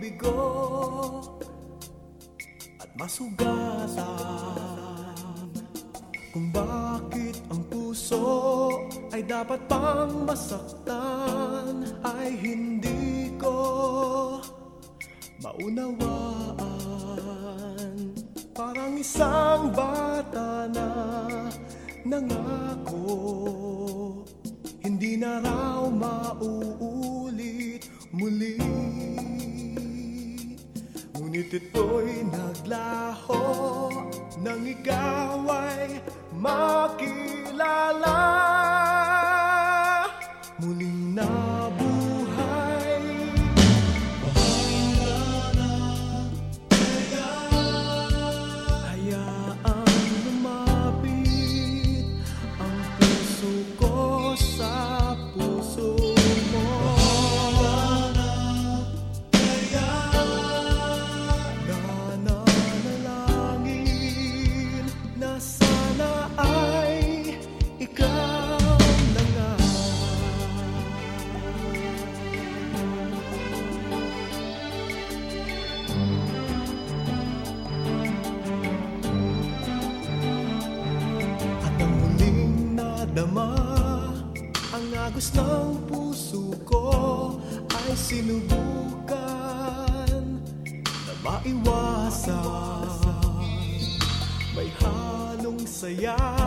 mabigo at masugatan Kung bakit ang puso ay dapat pang masaktan Ay hindi ko maunawaan. Parang isang bata na nangako Hindi na raw mauulit muli Ngunit ito'y naglaho Nang ikaw ay makilala. Muling nabuhay nadama Ang agos ng puso ko Ay sinubukan Na maiwasan. May halong saya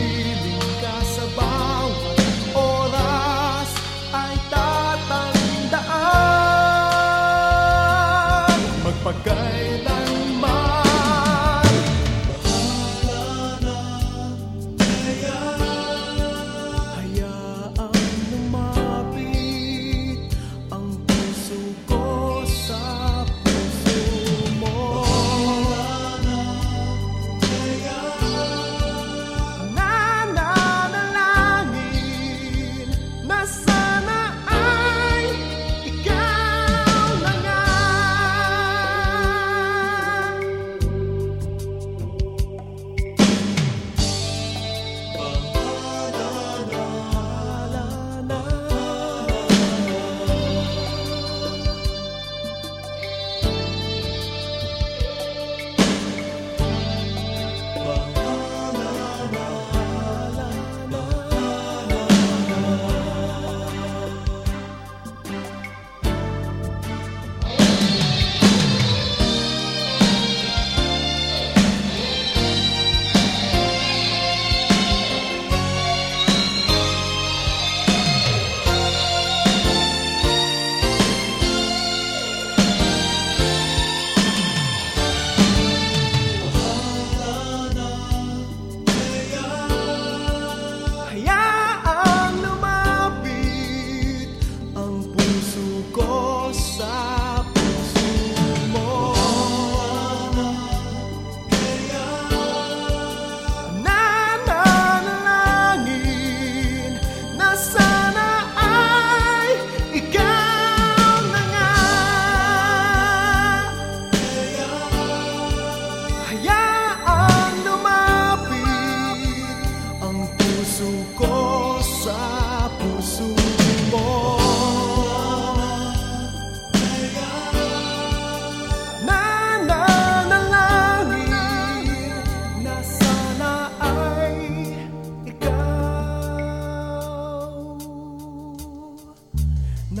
believe.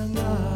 na nga.